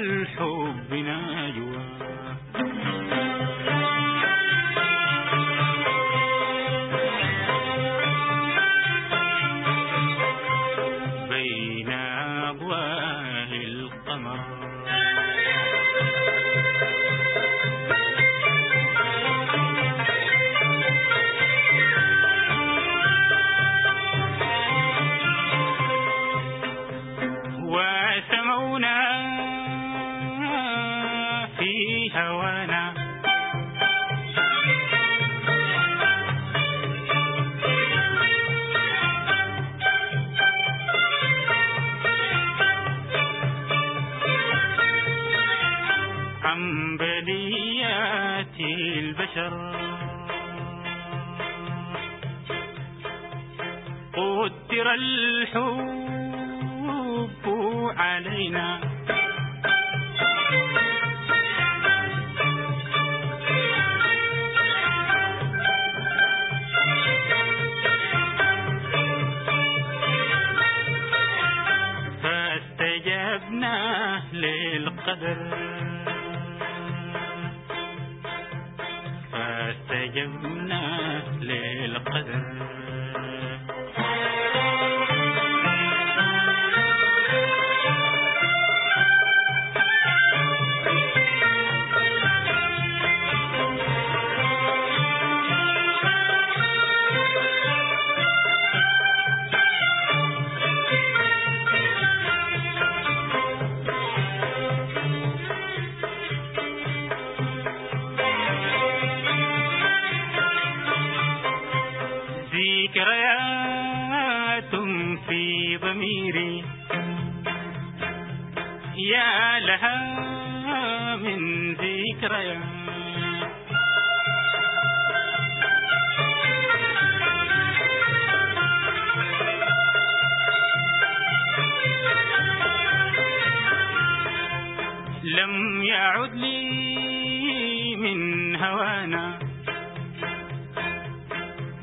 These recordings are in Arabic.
حديث الحب نجوى البشر قدر الحب علينا. فاستجبنا للقدر. فاستجبنا للقدر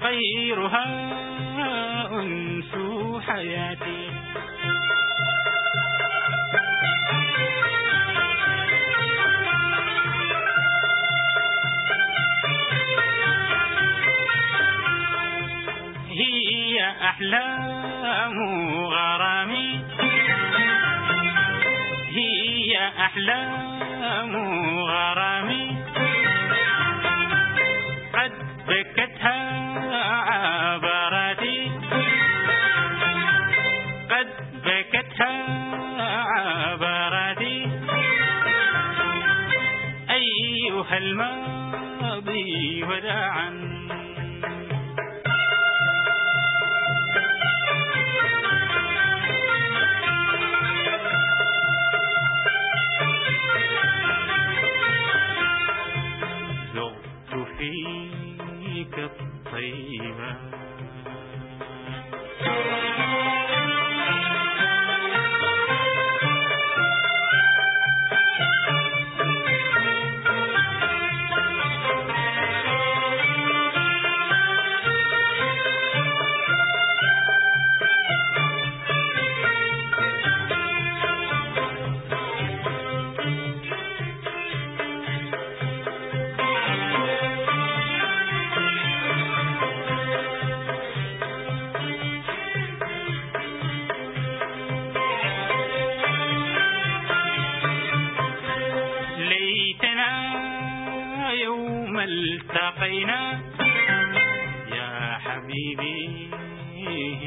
غيرها أنس حياتي. هي أحلام غرامي. هي أحلام غرامي. بكتها عبراتي أيها الماضي وداعا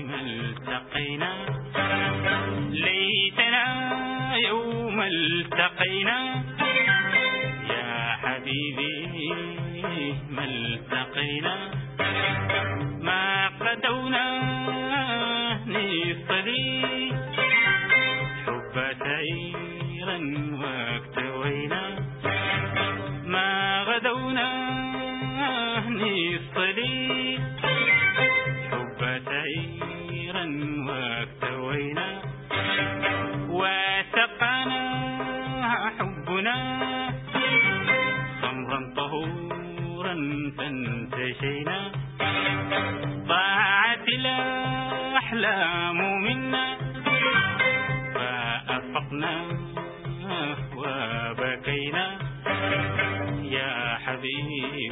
ما التقينا. ليتنا يوم التقينا. التقينا يا حبيبي